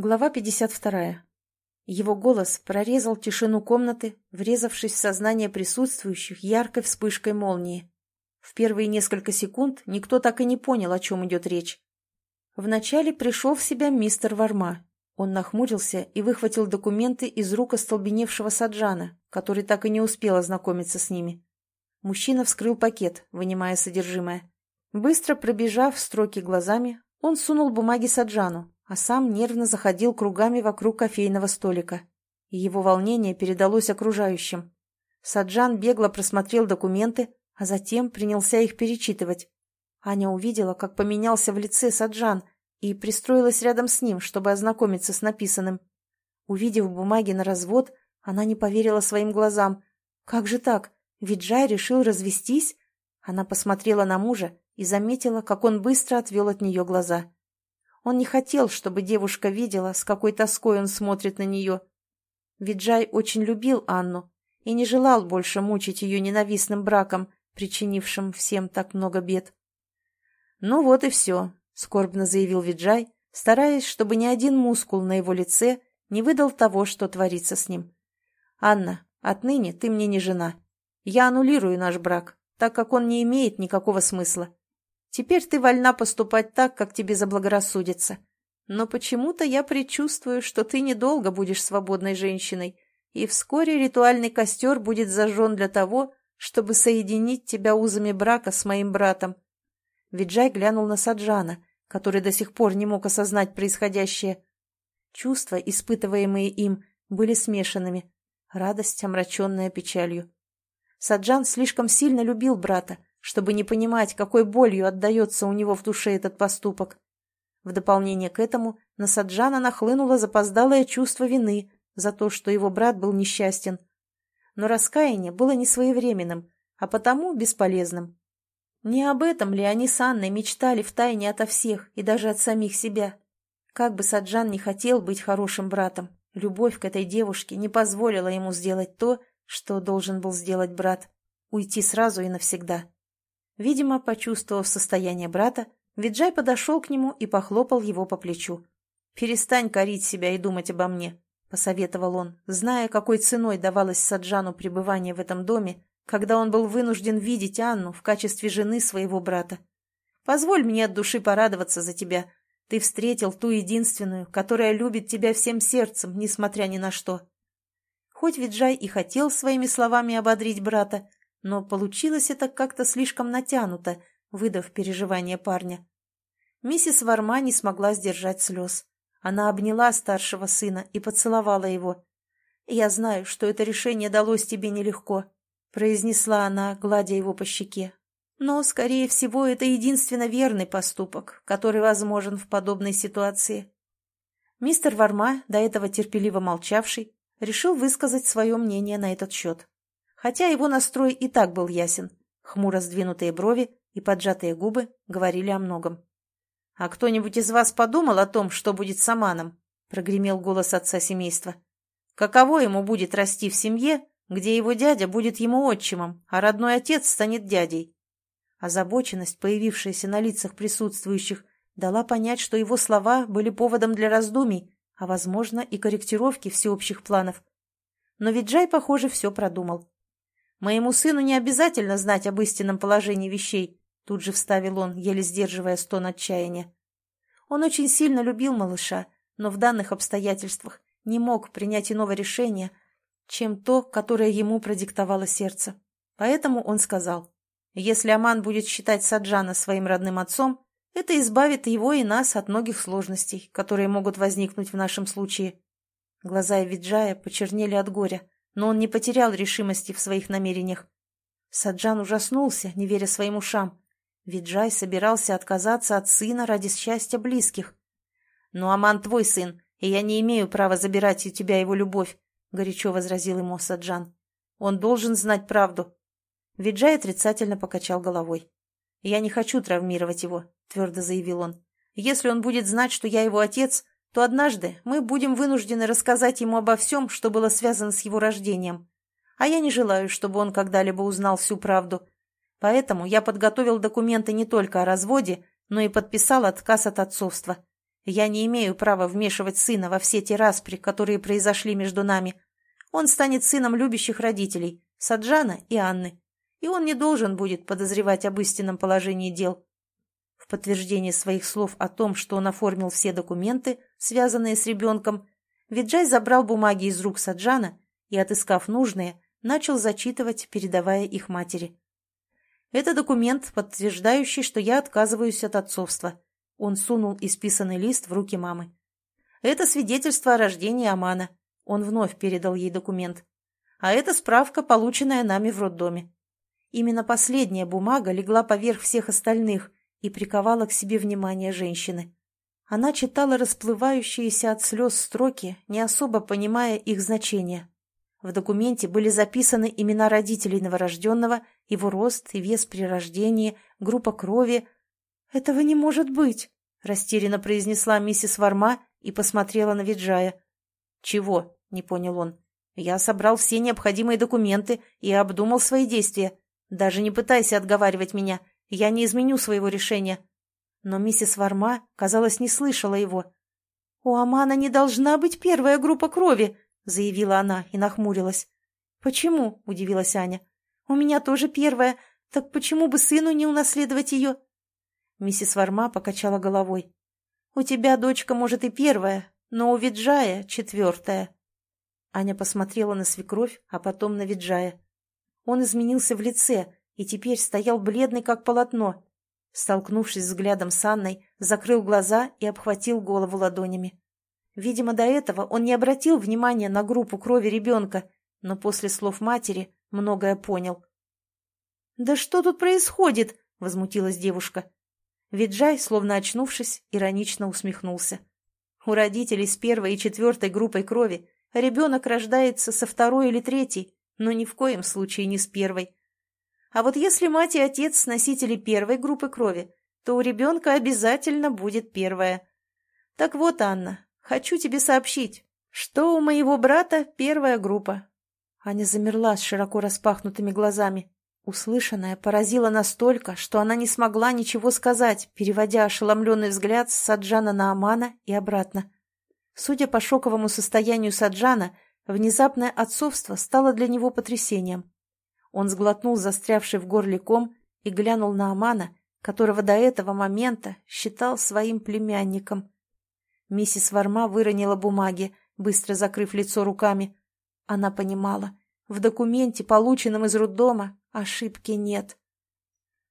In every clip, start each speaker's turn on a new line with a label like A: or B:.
A: Глава 52. Его голос прорезал тишину комнаты, врезавшись в сознание присутствующих яркой вспышкой молнии. В первые несколько секунд никто так и не понял, о чем идет речь. Вначале пришел в себя мистер Варма. Он нахмурился и выхватил документы из рук остолбеневшего Саджана, который так и не успел ознакомиться с ними. Мужчина вскрыл пакет, вынимая содержимое. Быстро пробежав строки глазами, он сунул бумаги Саджану, а сам нервно заходил кругами вокруг кофейного столика. И его волнение передалось окружающим. Саджан бегло просмотрел документы, а затем принялся их перечитывать. Аня увидела, как поменялся в лице Саджан, и пристроилась рядом с ним, чтобы ознакомиться с написанным. Увидев бумаги на развод, она не поверила своим глазам. «Как же так? Ведь Джай решил развестись?» Она посмотрела на мужа и заметила, как он быстро отвел от нее глаза. Он не хотел, чтобы девушка видела, с какой тоской он смотрит на нее. Виджай очень любил Анну и не желал больше мучить ее ненавистным браком, причинившим всем так много бед. «Ну вот и все», — скорбно заявил Виджай, стараясь, чтобы ни один мускул на его лице не выдал того, что творится с ним. «Анна, отныне ты мне не жена. Я аннулирую наш брак, так как он не имеет никакого смысла. Теперь ты вольна поступать так, как тебе заблагорассудится. Но почему-то я предчувствую, что ты недолго будешь свободной женщиной, и вскоре ритуальный костер будет зажжен для того, чтобы соединить тебя узами брака с моим братом. Виджай глянул на Саджана, который до сих пор не мог осознать происходящее. Чувства, испытываемые им, были смешанными. Радость, омраченная печалью. Саджан слишком сильно любил брата, чтобы не понимать, какой болью отдается у него в душе этот поступок. В дополнение к этому на Саджана нахлынуло запоздалое чувство вины за то, что его брат был несчастен. Но раскаяние было не своевременным, а потому бесполезным. Не об этом ли они с Анной мечтали втайне ото всех и даже от самих себя? Как бы Саджан не хотел быть хорошим братом, любовь к этой девушке не позволила ему сделать то, что должен был сделать брат — уйти сразу и навсегда. Видимо, почувствовав состояние брата, Виджай подошел к нему и похлопал его по плечу. «Перестань корить себя и думать обо мне», — посоветовал он, зная, какой ценой давалось Саджану пребывание в этом доме, когда он был вынужден видеть Анну в качестве жены своего брата. «Позволь мне от души порадоваться за тебя. Ты встретил ту единственную, которая любит тебя всем сердцем, несмотря ни на что». Хоть Виджай и хотел своими словами ободрить брата, но получилось это как-то слишком натянуто, выдав переживания парня. Миссис Варма не смогла сдержать слез. Она обняла старшего сына и поцеловала его. «Я знаю, что это решение далось тебе нелегко», — произнесла она, гладя его по щеке. «Но, скорее всего, это единственно верный поступок, который возможен в подобной ситуации». Мистер Варма, до этого терпеливо молчавший, решил высказать свое мнение на этот счет хотя его настрой и так был ясен. Хмуро сдвинутые брови и поджатые губы говорили о многом. «А кто-нибудь из вас подумал о том, что будет с Аманом?» — прогремел голос отца семейства. «Каково ему будет расти в семье, где его дядя будет ему отчимом, а родной отец станет дядей?» Озабоченность, появившаяся на лицах присутствующих, дала понять, что его слова были поводом для раздумий, а, возможно, и корректировки всеобщих планов. Но Виджай, похоже, все продумал. Моему сыну не обязательно знать об истинном положении вещей, тут же вставил он, еле сдерживая стон отчаяния. Он очень сильно любил малыша, но в данных обстоятельствах не мог принять иного решения, чем то, которое ему продиктовало сердце. Поэтому он сказал, если Аман будет считать Саджана своим родным отцом, это избавит его и нас от многих сложностей, которые могут возникнуть в нашем случае. Глаза Эвиджая почернели от горя но он не потерял решимости в своих намерениях. Саджан ужаснулся, не веря своим ушам. Виджай собирался отказаться от сына ради счастья близких. «Ну, Аман твой сын, и я не имею права забирать у тебя его любовь», — горячо возразил ему Саджан. «Он должен знать правду». Виджай отрицательно покачал головой. «Я не хочу травмировать его», — твердо заявил он. «Если он будет знать, что я его отец, то однажды мы будем вынуждены рассказать ему обо всем, что было связано с его рождением. А я не желаю, чтобы он когда-либо узнал всю правду. Поэтому я подготовил документы не только о разводе, но и подписал отказ от отцовства. Я не имею права вмешивать сына во все те распри, которые произошли между нами. Он станет сыном любящих родителей, Саджана и Анны, и он не должен будет подозревать об истинном положении дел. Подтверждение своих слов о том, что он оформил все документы, связанные с ребенком, Виджай забрал бумаги из рук Саджана и, отыскав нужные, начал зачитывать, передавая их матери. «Это документ, подтверждающий, что я отказываюсь от отцовства». Он сунул исписанный лист в руки мамы. «Это свидетельство о рождении Амана». Он вновь передал ей документ. «А это справка, полученная нами в роддоме». Именно последняя бумага легла поверх всех остальных и приковала к себе внимание женщины. Она читала расплывающиеся от слез строки, не особо понимая их значения. В документе были записаны имена родителей новорожденного, его рост и вес при рождении, группа крови. «Этого не может быть!» — растерянно произнесла миссис Варма и посмотрела на Виджая. «Чего?» — не понял он. «Я собрал все необходимые документы и обдумал свои действия. Даже не пытайся отговаривать меня. Я не изменю своего решения но миссис Варма, казалось, не слышала его. «У Амана не должна быть первая группа крови», — заявила она и нахмурилась. «Почему?» — удивилась Аня. «У меня тоже первая. Так почему бы сыну не унаследовать ее?» Миссис Варма покачала головой. «У тебя дочка, может, и первая, но у Виджая четвертая». Аня посмотрела на свекровь, а потом на Виджая. Он изменился в лице и теперь стоял бледный, как полотно, Столкнувшись взглядом с Анной, закрыл глаза и обхватил голову ладонями. Видимо, до этого он не обратил внимания на группу крови ребенка, но после слов матери многое понял. «Да что тут происходит?» — возмутилась девушка. Виджай, словно очнувшись, иронично усмехнулся. У родителей с первой и четвертой группой крови ребенок рождается со второй или третьей, но ни в коем случае не с первой. А вот если мать и отец носители первой группы крови, то у ребенка обязательно будет первая. Так вот, Анна, хочу тебе сообщить, что у моего брата первая группа. Аня замерла с широко распахнутыми глазами. Услышанное поразило настолько, что она не смогла ничего сказать, переводя ошеломленный взгляд с Саджана на Амана и обратно. Судя по шоковому состоянию Саджана, внезапное отцовство стало для него потрясением. Он сглотнул застрявший в горле ком и глянул на Амана, которого до этого момента считал своим племянником. Миссис Варма выронила бумаги, быстро закрыв лицо руками. Она понимала, в документе, полученном из роддома, ошибки нет.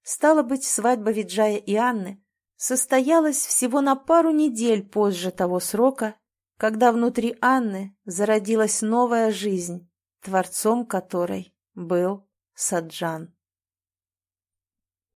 A: Стало быть, свадьба Виджая и Анны состоялась всего на пару недель позже того срока, когда внутри Анны зародилась новая жизнь, творцом которой был Саджан.